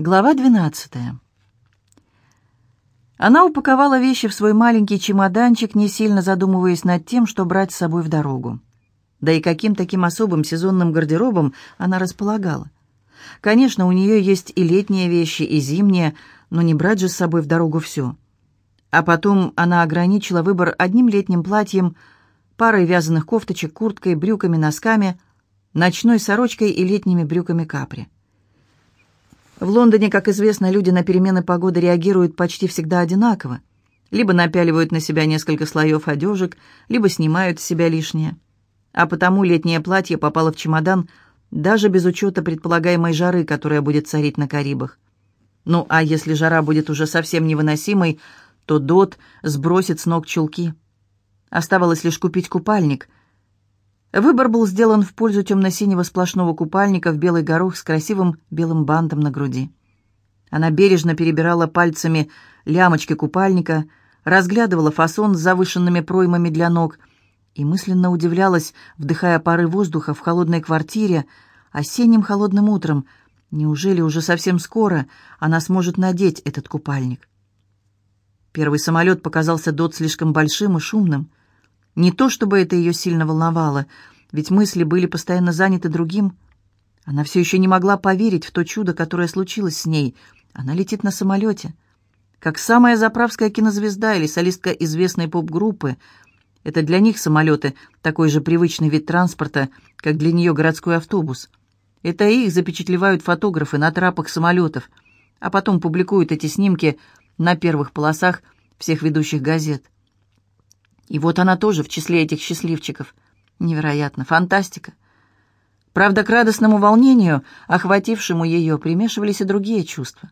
Глава 12. Она упаковала вещи в свой маленький чемоданчик, не сильно задумываясь над тем, что брать с собой в дорогу. Да и каким таким особым сезонным гардеробом она располагала. Конечно, у нее есть и летние вещи, и зимние, но не брать же с собой в дорогу все. А потом она ограничила выбор одним летним платьем, парой вязаных кофточек, курткой, брюками, носками, ночной сорочкой и летними брюками капри. В Лондоне, как известно, люди на перемены погоды реагируют почти всегда одинаково. Либо напяливают на себя несколько слоев одежек, либо снимают с себя лишнее. А потому летнее платье попало в чемодан даже без учета предполагаемой жары, которая будет царить на Карибах. Ну, а если жара будет уже совсем невыносимой, то Дот сбросит с ног чулки. Оставалось лишь купить купальник, Выбор был сделан в пользу темно-синего сплошного купальника в белый горох с красивым белым бантом на груди. Она бережно перебирала пальцами лямочки купальника, разглядывала фасон с завышенными проймами для ног и мысленно удивлялась, вдыхая пары воздуха в холодной квартире, осенним холодным утром. Неужели уже совсем скоро она сможет надеть этот купальник? Первый самолет показался Дот слишком большим и шумным. Не то чтобы это ее сильно волновало, ведь мысли были постоянно заняты другим. Она все еще не могла поверить в то чудо, которое случилось с ней. Она летит на самолете. Как самая заправская кинозвезда или солистка известной поп-группы. Это для них самолеты такой же привычный вид транспорта, как для нее городской автобус. Это их запечатлевают фотографы на трапах самолетов, а потом публикуют эти снимки на первых полосах всех ведущих газет. И вот она тоже в числе этих счастливчиков. Невероятно, фантастика. Правда, к радостному волнению, охватившему ее, примешивались и другие чувства.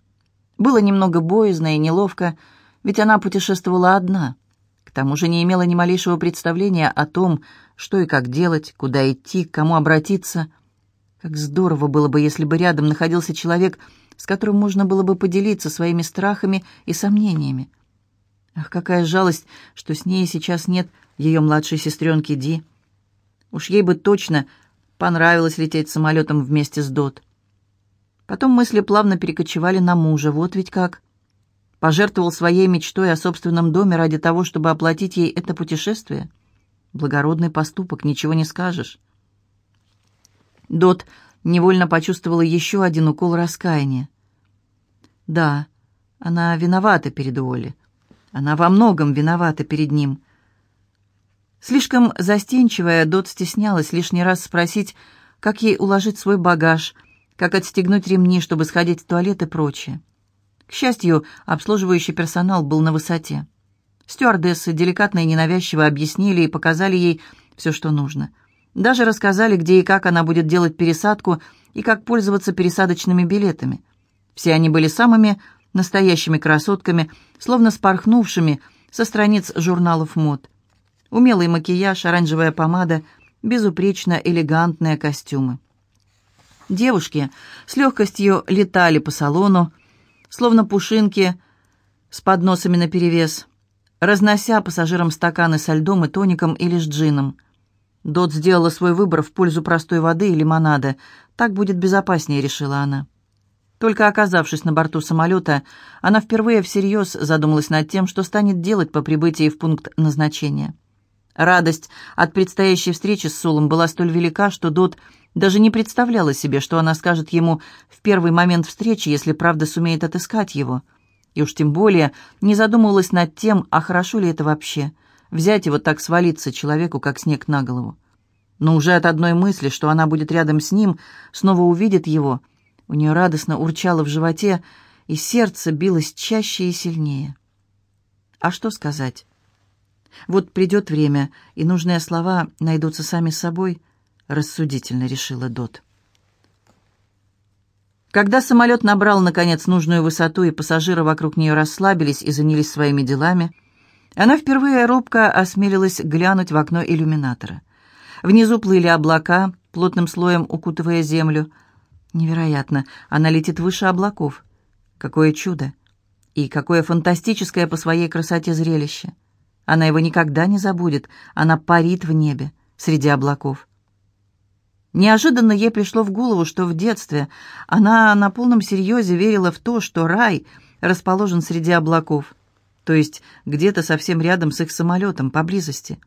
Было немного боязно и неловко, ведь она путешествовала одна. К тому же не имела ни малейшего представления о том, что и как делать, куда идти, к кому обратиться. Как здорово было бы, если бы рядом находился человек, с которым можно было бы поделиться своими страхами и сомнениями. Ах, какая жалость, что с ней сейчас нет ее младшей сестренки Ди. Уж ей бы точно понравилось лететь самолетом вместе с Дот. Потом мысли плавно перекочевали на мужа. Вот ведь как. Пожертвовал своей мечтой о собственном доме ради того, чтобы оплатить ей это путешествие. Благородный поступок, ничего не скажешь. Дот невольно почувствовала еще один укол раскаяния. Да, она виновата перед Уолли. Она во многом виновата перед ним. Слишком застенчивая, Дот стеснялась лишний раз спросить, как ей уложить свой багаж, как отстегнуть ремни, чтобы сходить в туалет и прочее. К счастью, обслуживающий персонал был на высоте. Стюардессы деликатно и ненавязчиво объяснили и показали ей все, что нужно. Даже рассказали, где и как она будет делать пересадку и как пользоваться пересадочными билетами. Все они были самыми настоящими красотками, словно спорхнувшими со страниц журналов мод. Умелый макияж, оранжевая помада, безупречно элегантные костюмы. Девушки с легкостью летали по салону, словно пушинки с подносами наперевес, разнося пассажирам стаканы со льдом и тоником или с джином. Дот сделала свой выбор в пользу простой воды и лимонада. Так будет безопаснее, решила она. Только оказавшись на борту самолета, она впервые всерьез задумалась над тем, что станет делать по прибытии в пункт назначения. Радость от предстоящей встречи с Сулом была столь велика, что Дот даже не представляла себе, что она скажет ему в первый момент встречи, если правда сумеет отыскать его. И уж тем более не задумывалась над тем, а хорошо ли это вообще, взять его так свалиться человеку, как снег на голову. Но уже от одной мысли, что она будет рядом с ним, снова увидит его — у нее радостно урчало в животе, и сердце билось чаще и сильнее. А что сказать? Вот придет время, и нужные слова найдутся сами собой, рассудительно решила Дот. Когда самолет набрал, наконец, нужную высоту, и пассажиры вокруг нее расслабились и занялись своими делами, она впервые робко осмелилась глянуть в окно иллюминатора. Внизу плыли облака, плотным слоем укутывая землю — Невероятно, она летит выше облаков. Какое чудо! И какое фантастическое по своей красоте зрелище! Она его никогда не забудет, она парит в небе, среди облаков. Неожиданно ей пришло в голову, что в детстве она на полном серьезе верила в то, что рай расположен среди облаков, то есть где-то совсем рядом с их самолетом, поблизости.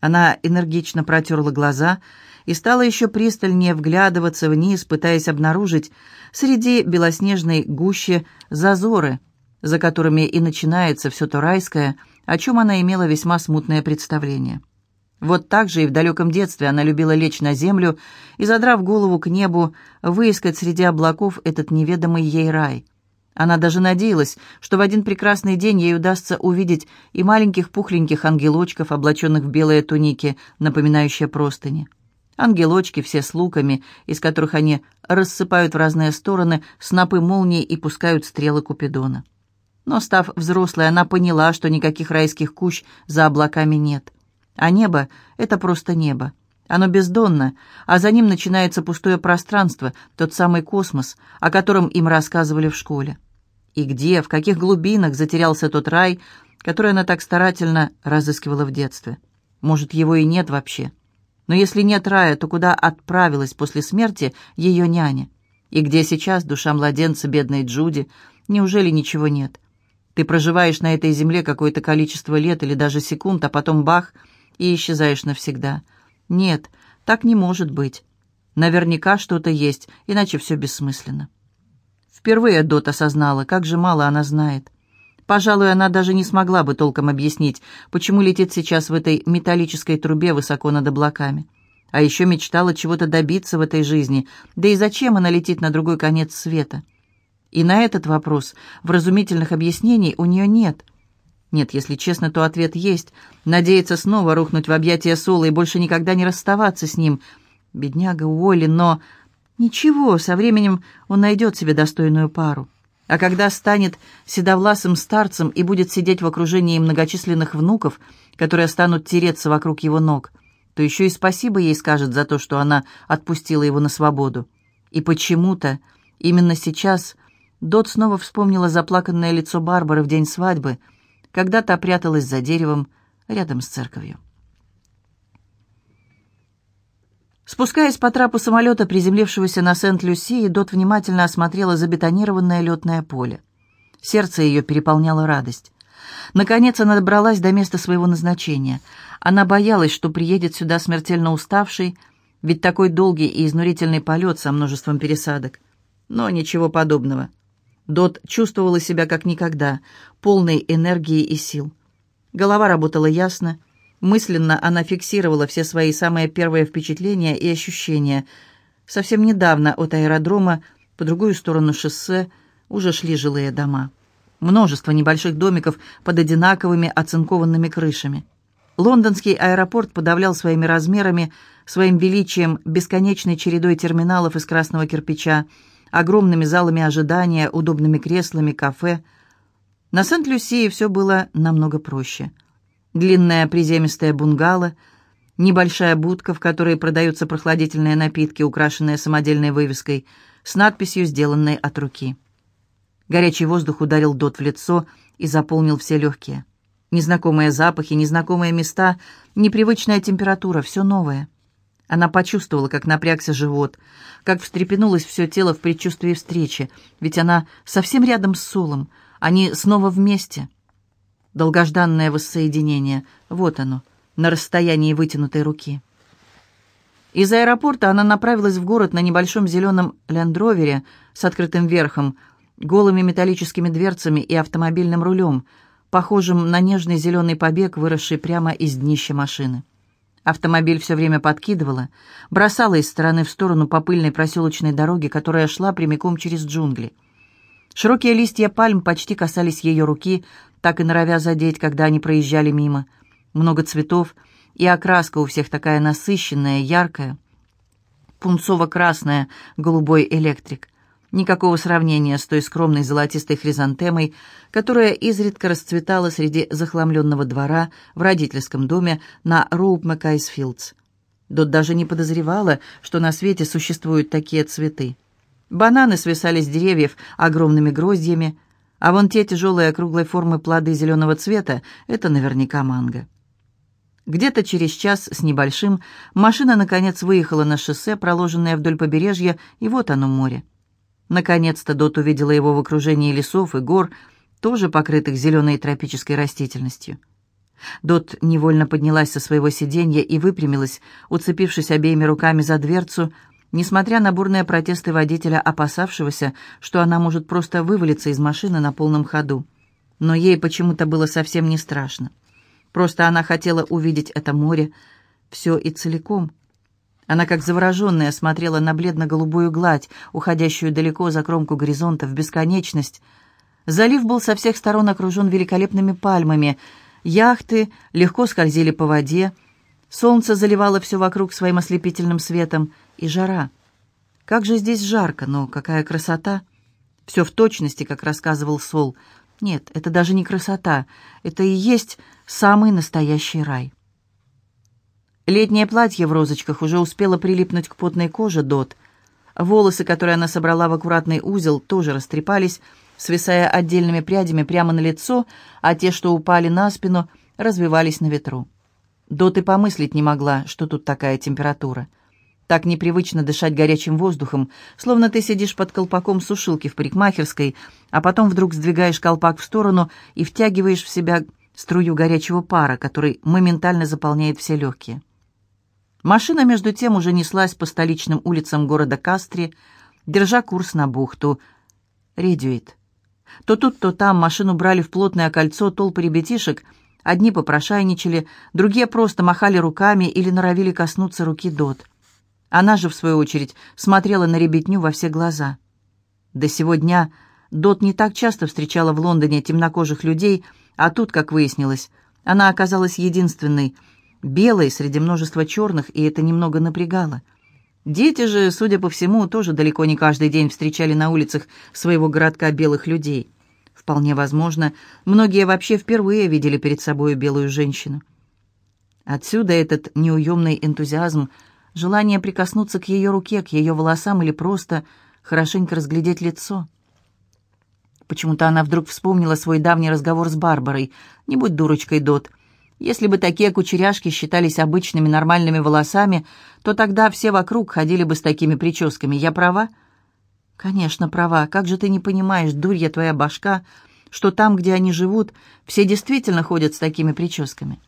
Она энергично протерла глаза и стала еще пристальнее вглядываться вниз, пытаясь обнаружить среди белоснежной гущи зазоры, за которыми и начинается все то райское, о чем она имела весьма смутное представление. Вот так же и в далеком детстве она любила лечь на землю и, задрав голову к небу, выискать среди облаков этот неведомый ей рай. Она даже надеялась, что в один прекрасный день ей удастся увидеть и маленьких пухленьких ангелочков, облаченных в белые туники, напоминающие простыни. Ангелочки все с луками, из которых они рассыпают в разные стороны снопы молний и пускают стрелы Купидона. Но, став взрослой, она поняла, что никаких райских кущ за облаками нет. А небо — это просто небо. Оно бездонно, а за ним начинается пустое пространство, тот самый космос, о котором им рассказывали в школе. И где, в каких глубинах затерялся тот рай, который она так старательно разыскивала в детстве? Может, его и нет вообще? Но если нет рая, то куда отправилась после смерти ее няня? И где сейчас душа младенца, бедной Джуди? Неужели ничего нет? Ты проживаешь на этой земле какое-то количество лет или даже секунд, а потом бах, и исчезаешь навсегда. Нет, так не может быть. Наверняка что-то есть, иначе все бессмысленно. Впервые Дот осознала, как же мало она знает. Пожалуй, она даже не смогла бы толком объяснить, почему летит сейчас в этой металлической трубе высоко над облаками. А еще мечтала чего-то добиться в этой жизни, да и зачем она летит на другой конец света? И на этот вопрос вразумительных объяснений у нее нет. Нет, если честно, то ответ есть. Надеется снова рухнуть в объятия Соло и больше никогда не расставаться с ним. Бедняга Уолли, но... Ничего, со временем он найдет себе достойную пару. А когда станет седовласым старцем и будет сидеть в окружении многочисленных внуков, которые станут тереться вокруг его ног, то еще и спасибо ей скажет за то, что она отпустила его на свободу. И почему-то именно сейчас Дот снова вспомнила заплаканное лицо Барбары в день свадьбы, когда та пряталась за деревом рядом с церковью. Спускаясь по трапу самолета, приземлившегося на Сент-Люсии, Дот внимательно осмотрела забетонированное летное поле. Сердце ее переполняло радость. Наконец она добралась до места своего назначения. Она боялась, что приедет сюда смертельно уставший, ведь такой долгий и изнурительный полет со множеством пересадок. Но ничего подобного. Дот чувствовала себя как никогда, полной энергии и сил. Голова работала ясно, Мысленно она фиксировала все свои самые первые впечатления и ощущения. Совсем недавно от аэродрома по другую сторону шоссе уже шли жилые дома. Множество небольших домиков под одинаковыми оцинкованными крышами. Лондонский аэропорт подавлял своими размерами, своим величием, бесконечной чередой терминалов из красного кирпича, огромными залами ожидания, удобными креслами, кафе. На Сент-Люсии все было намного проще – Длинная приземистая бунгало, небольшая будка, в которой продаются прохладительные напитки, украшенные самодельной вывеской, с надписью, сделанной от руки. Горячий воздух ударил Дот в лицо и заполнил все легкие. Незнакомые запахи, незнакомые места, непривычная температура, все новое. Она почувствовала, как напрягся живот, как встрепенулось все тело в предчувствии встречи, ведь она совсем рядом с Солом, они снова вместе — Долгожданное воссоединение. Вот оно, на расстоянии вытянутой руки. Из аэропорта она направилась в город на небольшом зеленом лендровере с открытым верхом, голыми металлическими дверцами и автомобильным рулем, похожим на нежный зеленый побег, выросший прямо из днища машины. Автомобиль все время подкидывала, бросала из стороны в сторону по пыльной проселочной дороге, которая шла прямиком через джунгли. Широкие листья пальм почти касались ее руки, так и норовя задеть, когда они проезжали мимо. Много цветов, и окраска у всех такая насыщенная, яркая. Пунцово-красная, голубой электрик. Никакого сравнения с той скромной золотистой хризантемой, которая изредка расцветала среди захламленного двора в родительском доме на Роуп. Дот даже не подозревала, что на свете существуют такие цветы. Бананы свисали с деревьев огромными гроздьями, а вон те тяжелые округлой формы плоды зеленого цвета — это наверняка манго. Где-то через час с небольшим машина, наконец, выехала на шоссе, проложенное вдоль побережья, и вот оно море. Наконец-то Дот увидела его в окружении лесов и гор, тоже покрытых зеленой тропической растительностью. Дот невольно поднялась со своего сиденья и выпрямилась, уцепившись обеими руками за дверцу, несмотря на бурные протесты водителя, опасавшегося, что она может просто вывалиться из машины на полном ходу. Но ей почему-то было совсем не страшно. Просто она хотела увидеть это море, все и целиком. Она, как завороженная, смотрела на бледно-голубую гладь, уходящую далеко за кромку горизонта в бесконечность. Залив был со всех сторон окружен великолепными пальмами. Яхты легко скользили по воде. Солнце заливало все вокруг своим ослепительным светом. И жара. Как же здесь жарко, но какая красота! Все в точности, как рассказывал Сол. Нет, это даже не красота. Это и есть самый настоящий рай. Летнее платье в розочках уже успело прилипнуть к потной коже Дот. Волосы, которые она собрала в аккуратный узел, тоже растрепались, свисая отдельными прядями прямо на лицо, а те, что упали на спину, развивались на ветру. Дот и помыслить не могла, что тут такая температура. Так непривычно дышать горячим воздухом, словно ты сидишь под колпаком сушилки в парикмахерской, а потом вдруг сдвигаешь колпак в сторону и втягиваешь в себя струю горячего пара, который моментально заполняет все легкие. Машина, между тем, уже неслась по столичным улицам города Кастри, держа курс на бухту. Редюит. То тут, то там машину брали в плотное кольцо толпы ребятишек, одни попрошайничали, другие просто махали руками или норовили коснуться руки Дот. Она же, в свою очередь, смотрела на ребятню во все глаза. До сего дня Дот не так часто встречала в Лондоне темнокожих людей, а тут, как выяснилось, она оказалась единственной, белой среди множества черных, и это немного напрягало. Дети же, судя по всему, тоже далеко не каждый день встречали на улицах своего городка белых людей. Вполне возможно, многие вообще впервые видели перед собой белую женщину. Отсюда этот неуемный энтузиазм, желание прикоснуться к ее руке, к ее волосам или просто хорошенько разглядеть лицо — Почему-то она вдруг вспомнила свой давний разговор с Барбарой. «Не будь дурочкой, Дот. Если бы такие кучеряшки считались обычными нормальными волосами, то тогда все вокруг ходили бы с такими прическами. Я права?» «Конечно, права. Как же ты не понимаешь, дурья твоя башка, что там, где они живут, все действительно ходят с такими прическами?»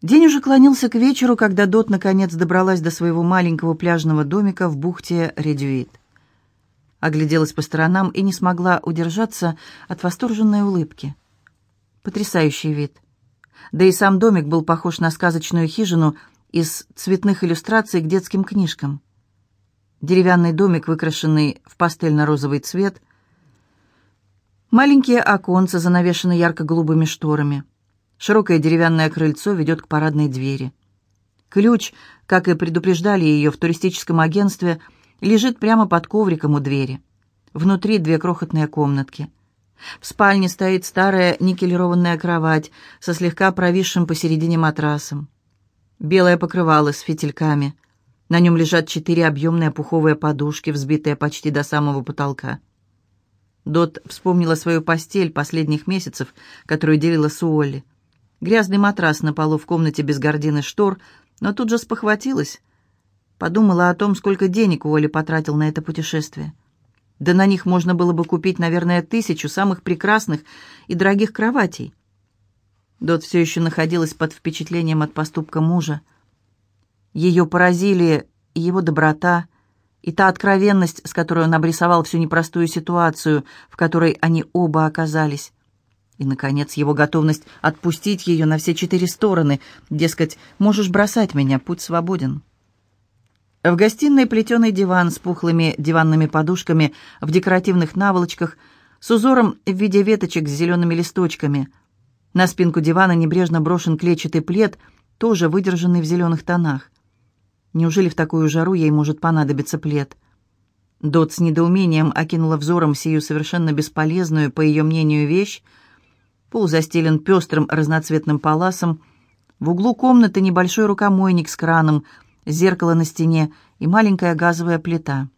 День уже клонился к вечеру, когда Дот наконец добралась до своего маленького пляжного домика в бухте Редюит огляделась по сторонам и не смогла удержаться от восторженной улыбки. Потрясающий вид. Да и сам домик был похож на сказочную хижину из цветных иллюстраций к детским книжкам. Деревянный домик, выкрашенный в пастельно-розовый цвет, маленькие оконца, занавешенные ярко-голубыми шторами. Широкое деревянное крыльцо ведет к парадной двери. Ключ, как и предупреждали ее в туристическом агентстве, — лежит прямо под ковриком у двери. Внутри две крохотные комнатки. В спальне стоит старая никелированная кровать со слегка провисшим посередине матрасом. Белое покрывало с фитильками. На нем лежат четыре объемные пуховые подушки, взбитые почти до самого потолка. Дот вспомнила свою постель последних месяцев, которую делила с Уолли. Грязный матрас на полу в комнате без гардины штор, но тут же спохватилась. Подумала о том, сколько денег Уолли потратил на это путешествие. Да на них можно было бы купить, наверное, тысячу самых прекрасных и дорогих кроватей. Дот все еще находилась под впечатлением от поступка мужа. Ее поразили его доброта, и та откровенность, с которой он обрисовал всю непростую ситуацию, в которой они оба оказались. И, наконец, его готовность отпустить ее на все четыре стороны, дескать, «можешь бросать меня, путь свободен». В гостиной плетеный диван с пухлыми диванными подушками в декоративных наволочках с узором в виде веточек с зелеными листочками. На спинку дивана небрежно брошен клетчатый плед, тоже выдержанный в зеленых тонах. Неужели в такую жару ей может понадобиться плед? Дот с недоумением окинула взором сию совершенно бесполезную, по ее мнению, вещь. Пол застелен пестрым разноцветным паласом. В углу комнаты небольшой рукомойник с краном — зеркало на стене и маленькая газовая плита.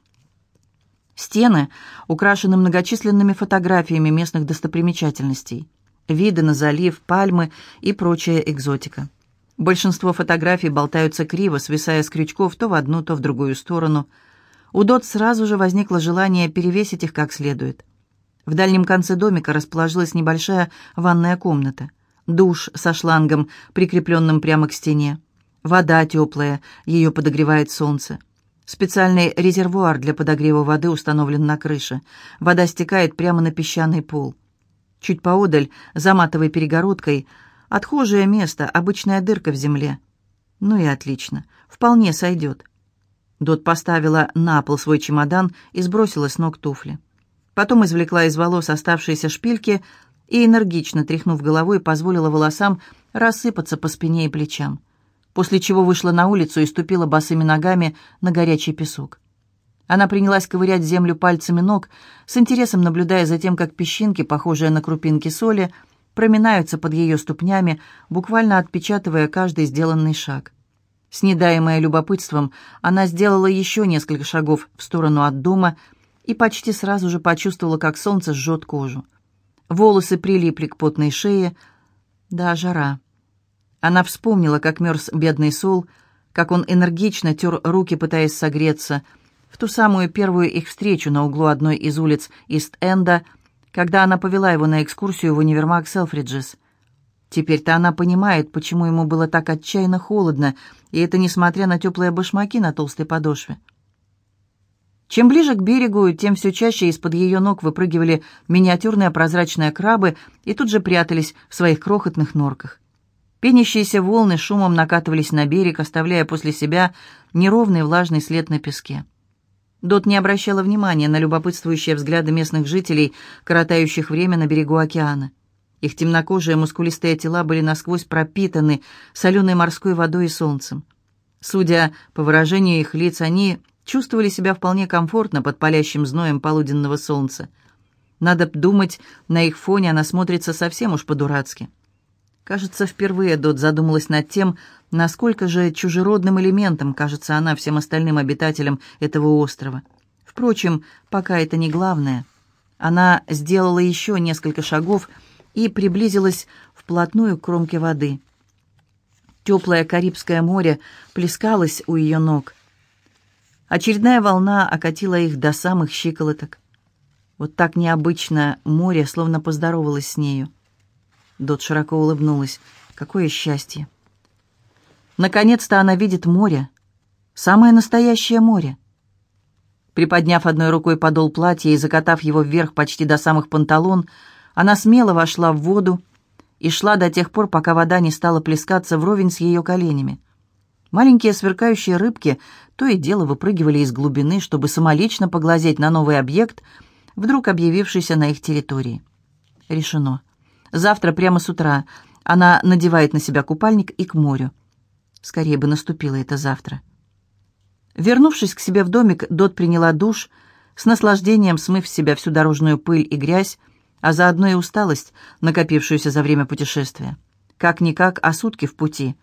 Стены украшены многочисленными фотографиями местных достопримечательностей, виды на залив, пальмы и прочая экзотика. Большинство фотографий болтаются криво, свисая с крючков то в одну, то в другую сторону. У Дот сразу же возникло желание перевесить их как следует. В дальнем конце домика расположилась небольшая ванная комната. Душ со шлангом, прикрепленным прямо к стене. Вода теплая, ее подогревает солнце. Специальный резервуар для подогрева воды установлен на крыше. Вода стекает прямо на песчаный пол. Чуть поодаль, за матовой перегородкой, отхожее место, обычная дырка в земле. Ну и отлично, вполне сойдет. Дот поставила на пол свой чемодан и сбросила с ног туфли. Потом извлекла из волос оставшиеся шпильки и, энергично тряхнув головой, позволила волосам рассыпаться по спине и плечам, после чего вышла на улицу и ступила босыми ногами на горячий песок. Она принялась ковырять землю пальцами ног, с интересом наблюдая за тем, как песчинки, похожие на крупинки соли, проминаются под ее ступнями, буквально отпечатывая каждый сделанный шаг. Снедаемая любопытством, она сделала еще несколько шагов в сторону от дома и почти сразу же почувствовала, как солнце жжет кожу. Волосы прилипли к потной шее. Да, жара. Она вспомнила, как мерз бедный Сол, как он энергично тер руки, пытаясь согреться, в ту самую первую их встречу на углу одной из улиц Ист-Энда, когда она повела его на экскурсию в универмаг Селфриджес. Теперь-то она понимает, почему ему было так отчаянно холодно, и это несмотря на теплые башмаки на толстой подошве. Чем ближе к берегу, тем все чаще из-под ее ног выпрыгивали миниатюрные прозрачные крабы и тут же прятались в своих крохотных норках. Пенящиеся волны шумом накатывались на берег, оставляя после себя неровный влажный след на песке. Дот не обращала внимания на любопытствующие взгляды местных жителей, коротающих время на берегу океана. Их темнокожие мускулистые тела были насквозь пропитаны соленой морской водой и солнцем. Судя по выражению их лиц, они чувствовали себя вполне комфортно под палящим зноем полуденного солнца. Надо думать, на их фоне она смотрится совсем уж по-дурацки. Кажется, впервые Дот задумалась над тем, насколько же чужеродным элементом кажется она всем остальным обитателям этого острова. Впрочем, пока это не главное. Она сделала еще несколько шагов и приблизилась вплотную к кромке воды. Теплое Карибское море плескалось у ее ног. Очередная волна окатила их до самых щиколоток. Вот так необычно море словно поздоровалось с нею. Дот широко улыбнулась. Какое счастье! Наконец-то она видит море. Самое настоящее море. Приподняв одной рукой подол платья и закатав его вверх почти до самых панталон, она смело вошла в воду и шла до тех пор, пока вода не стала плескаться вровень с ее коленями. Маленькие сверкающие рыбки то и дело выпрыгивали из глубины, чтобы самолично поглазеть на новый объект, вдруг объявившийся на их территории. Решено. Завтра прямо с утра она надевает на себя купальник и к морю. Скорее бы наступило это завтра. Вернувшись к себе в домик, Дот приняла душ, с наслаждением смыв с себя всю дорожную пыль и грязь, а заодно и усталость, накопившуюся за время путешествия. Как-никак, а сутки в пути.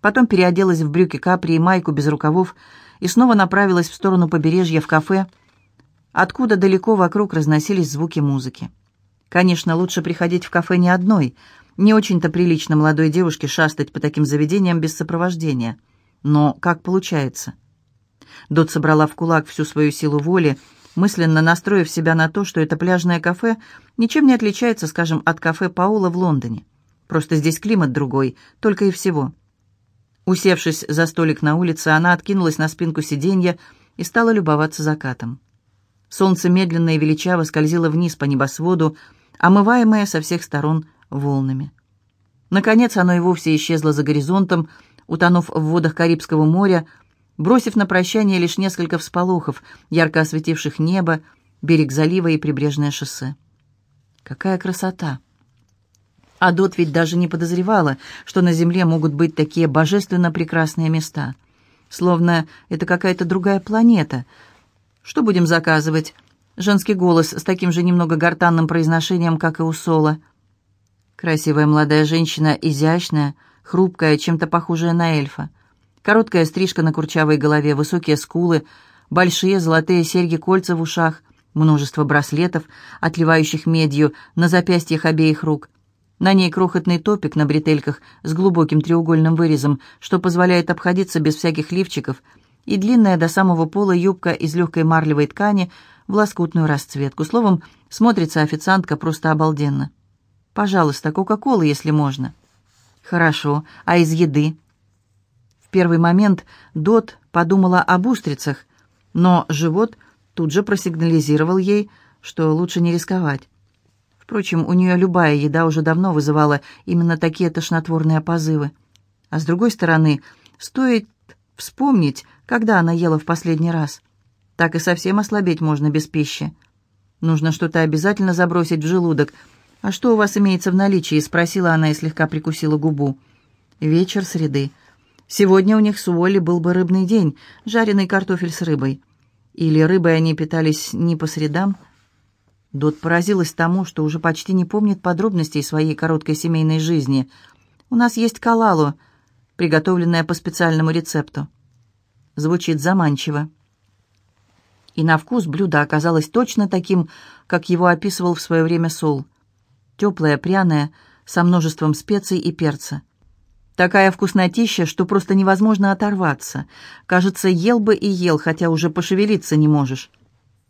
Потом переоделась в брюки капри и майку без рукавов и снова направилась в сторону побережья в кафе, откуда далеко вокруг разносились звуки музыки. Конечно, лучше приходить в кафе не одной. Не очень-то прилично молодой девушке шастать по таким заведениям без сопровождения. Но как получается? Дот собрала в кулак всю свою силу воли, мысленно настроив себя на то, что это пляжное кафе ничем не отличается, скажем, от кафе Паула в Лондоне. Просто здесь климат другой, только и всего. Усевшись за столик на улице, она откинулась на спинку сиденья и стала любоваться закатом. Солнце медленно и величаво скользило вниз по небосводу, омываемое со всех сторон волнами. Наконец оно и вовсе исчезло за горизонтом, утонув в водах Карибского моря, бросив на прощание лишь несколько всполохов, ярко осветивших небо, берег залива и прибрежное шоссе. Какая красота! А Дот ведь даже не подозревала, что на Земле могут быть такие божественно прекрасные места. Словно это какая-то другая планета. Что будем заказывать? Женский голос с таким же немного гортанным произношением, как и у Сола. Красивая молодая женщина, изящная, хрупкая, чем-то похожая на эльфа. Короткая стрижка на курчавой голове, высокие скулы, большие золотые серьги-кольца в ушах, множество браслетов, отливающих медью на запястьях обеих рук. На ней крохотный топик на бретельках с глубоким треугольным вырезом, что позволяет обходиться без всяких лифчиков, и длинная до самого пола юбка из легкой марлевой ткани в лоскутную расцветку. Словом, смотрится официантка просто обалденно. «Пожалуйста, Кока-Колы, если можно». «Хорошо. А из еды?» В первый момент Дот подумала об устрицах, но живот тут же просигнализировал ей, что лучше не рисковать. Впрочем, у нее любая еда уже давно вызывала именно такие тошнотворные позывы. А с другой стороны, стоит вспомнить, когда она ела в последний раз. Так и совсем ослабеть можно без пищи. Нужно что-то обязательно забросить в желудок. «А что у вас имеется в наличии?» — спросила она и слегка прикусила губу. «Вечер среды. Сегодня у них с Уолли был бы рыбный день, жареный картофель с рыбой. Или рыбой они питались не по средам?» Дот поразилась тому, что уже почти не помнит подробностей своей короткой семейной жизни. «У нас есть калалу, приготовленная по специальному рецепту». Звучит заманчиво. И на вкус блюдо оказалось точно таким, как его описывал в свое время Сол. Теплое, пряное, со множеством специй и перца. Такая вкуснотища, что просто невозможно оторваться. Кажется, ел бы и ел, хотя уже пошевелиться не можешь.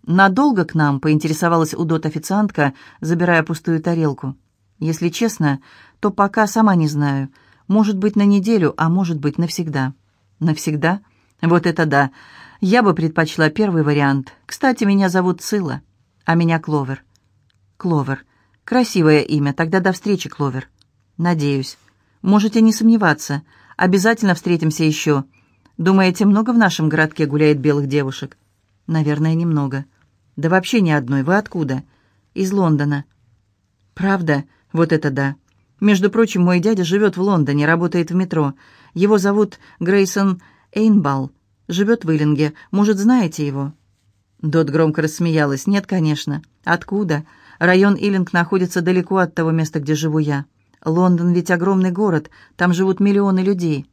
«Надолго к нам?» — поинтересовалась у Дот официантка, забирая пустую тарелку. «Если честно, то пока сама не знаю. Может быть, на неделю, а может быть, навсегда». «Навсегда? Вот это да! Я бы предпочла первый вариант. Кстати, меня зовут Цила, а меня Кловер». «Кловер. Красивое имя. Тогда до встречи, Кловер». «Надеюсь. Можете не сомневаться. Обязательно встретимся еще. Думаете, много в нашем городке гуляет белых девушек?» «Наверное, немного». «Да вообще ни одной. Вы откуда?» «Из Лондона». «Правда? Вот это да. Между прочим, мой дядя живет в Лондоне, работает в метро. Его зовут Грейсон Эйнбал. Живет в Иллинге. Может, знаете его?» Дот громко рассмеялась. «Нет, конечно. Откуда? Район Иллинг находится далеко от того места, где живу я. Лондон ведь огромный город. Там живут миллионы людей».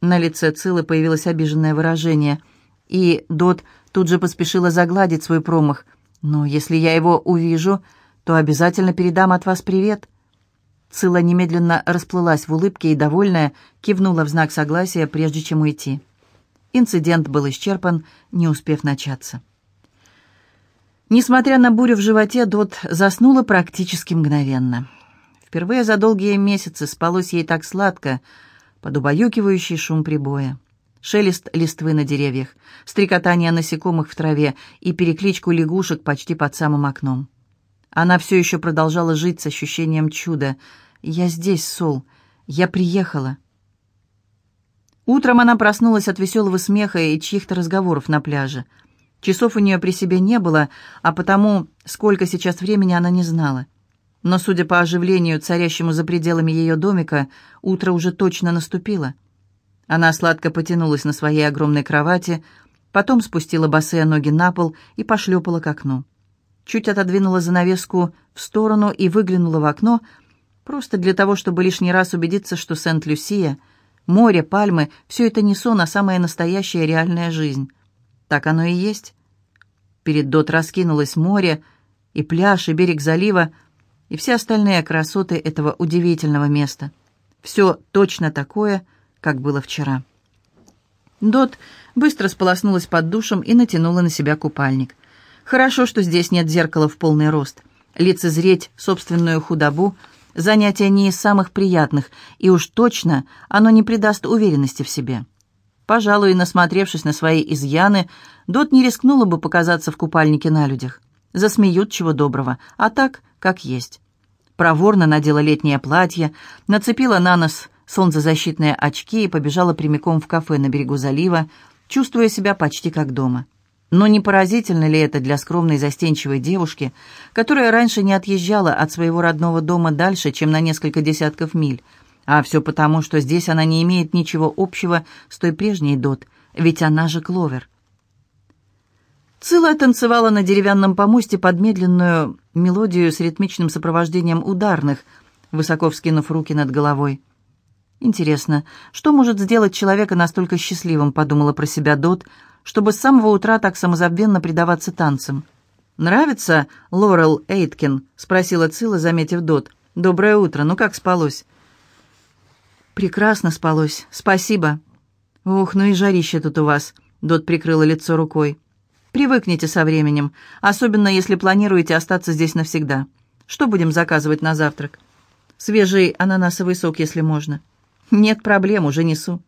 На лице Цилы появилось обиженное выражение. И Дот Тут же поспешила загладить свой промах. «Но если я его увижу, то обязательно передам от вас привет». Цила немедленно расплылась в улыбке и, довольная, кивнула в знак согласия, прежде чем уйти. Инцидент был исчерпан, не успев начаться. Несмотря на бурю в животе, Дот заснула практически мгновенно. Впервые за долгие месяцы спалось ей так сладко, под убаюкивающий шум прибоя шелест листвы на деревьях, стрекотание насекомых в траве и перекличку лягушек почти под самым окном. Она все еще продолжала жить с ощущением чуда. «Я здесь, Сол. Я приехала». Утром она проснулась от веселого смеха и чьих-то разговоров на пляже. Часов у нее при себе не было, а потому, сколько сейчас времени, она не знала. Но, судя по оживлению, царящему за пределами ее домика, утро уже точно наступило. Она сладко потянулась на своей огромной кровати, потом спустила босые ноги на пол и пошлепала к окну. Чуть отодвинула занавеску в сторону и выглянула в окно, просто для того, чтобы лишний раз убедиться, что Сент-Люсия, море, пальмы — все это не сон, а самая настоящая реальная жизнь. Так оно и есть. Перед Дот раскинулось море, и пляж, и берег залива, и все остальные красоты этого удивительного места. Все точно такое — как было вчера. Дот быстро сполоснулась под душем и натянула на себя купальник. Хорошо, что здесь нет зеркала в полный рост. Лицезреть собственную худобу — занятие не из самых приятных, и уж точно оно не придаст уверенности в себе. Пожалуй, насмотревшись на свои изъяны, Дот не рискнула бы показаться в купальнике на людях. Засмеют чего доброго, а так, как есть. Проворно надела летнее платье, нацепила на нос солнцезащитные очки и побежала прямиком в кафе на берегу залива, чувствуя себя почти как дома. Но не поразительно ли это для скромной застенчивой девушки, которая раньше не отъезжала от своего родного дома дальше, чем на несколько десятков миль, а все потому, что здесь она не имеет ничего общего с той прежней Дот, ведь она же Кловер. Цила танцевала на деревянном помосте под медленную мелодию с ритмичным сопровождением ударных, высоко вскинув руки над головой. «Интересно, что может сделать человека настолько счастливым?» — подумала про себя Дот, чтобы с самого утра так самозабвенно предаваться танцам. «Нравится Лорел Эйткин?» — спросила Цила, заметив Дот. «Доброе утро. Ну как спалось?» «Прекрасно спалось. Спасибо». «Ох, ну и жарище тут у вас», — Дот прикрыла лицо рукой. «Привыкните со временем, особенно если планируете остаться здесь навсегда. Что будем заказывать на завтрак?» «Свежий ананасовый сок, если можно». «Нет проблем, уже несу».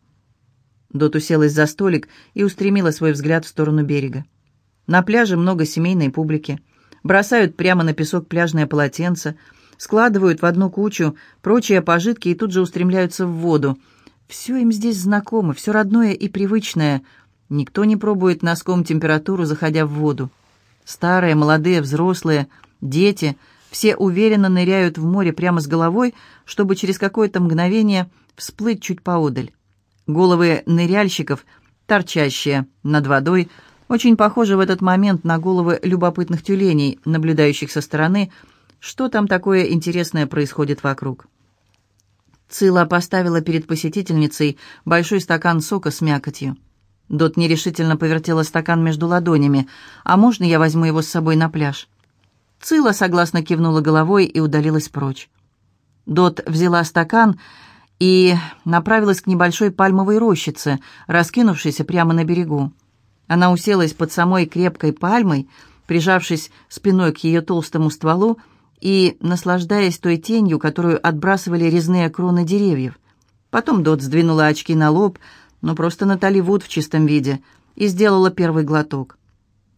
Дот уселась за столик и устремила свой взгляд в сторону берега. На пляже много семейной публики. Бросают прямо на песок пляжное полотенце, складывают в одну кучу прочие пожитки и тут же устремляются в воду. Все им здесь знакомо, все родное и привычное. Никто не пробует носком температуру, заходя в воду. Старые, молодые, взрослые, дети — все уверенно ныряют в море прямо с головой, чтобы через какое-то мгновение всплыть чуть поодаль. Головы ныряльщиков, торчащие над водой, очень похожи в этот момент на головы любопытных тюленей, наблюдающих со стороны, что там такое интересное происходит вокруг. Цила поставила перед посетительницей большой стакан сока с мякотью. Дот нерешительно повертела стакан между ладонями. «А можно я возьму его с собой на пляж?» Цила согласно кивнула головой и удалилась прочь. Дот взяла стакан и направилась к небольшой пальмовой рощице, раскинувшейся прямо на берегу. Она уселась под самой крепкой пальмой, прижавшись спиной к ее толстому стволу и наслаждаясь той тенью, которую отбрасывали резные кроны деревьев. Потом Дот сдвинула очки на лоб, но просто Натали Вуд в чистом виде, и сделала первый глоток.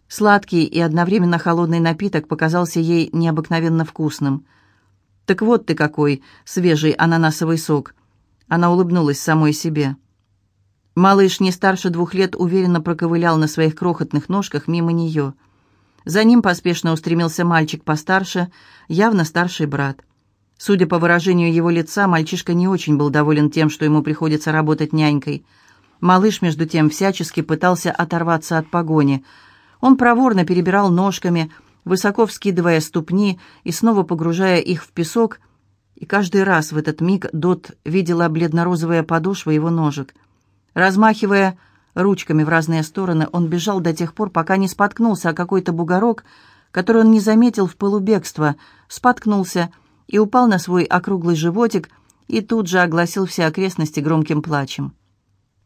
Сладкий и одновременно холодный напиток показался ей необыкновенно вкусным. «Так вот ты какой, свежий ананасовый сок!» Она улыбнулась самой себе. Малыш не старше двух лет уверенно проковылял на своих крохотных ножках мимо нее. За ним поспешно устремился мальчик постарше, явно старший брат. Судя по выражению его лица, мальчишка не очень был доволен тем, что ему приходится работать нянькой. Малыш, между тем, всячески пытался оторваться от погони. Он проворно перебирал ножками, высоко вскидывая ступни и снова погружая их в песок, и каждый раз в этот миг Дот видела бледно-розовые подошвы его ножек. Размахивая ручками в разные стороны, он бежал до тех пор, пока не споткнулся о какой-то бугорок, который он не заметил в полубегства, споткнулся и упал на свой округлый животик и тут же огласил все окрестности громким плачем.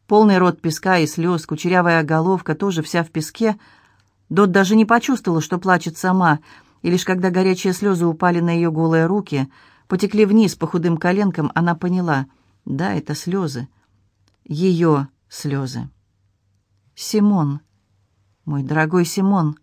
Полный рот песка и слез, кучерявая головка, тоже вся в песке. Дот даже не почувствовала, что плачет сама, и лишь когда горячие слезы упали на ее голые руки — потекли вниз по худым коленкам, она поняла, да, это слезы. Ее слезы. «Симон, мой дорогой Симон»,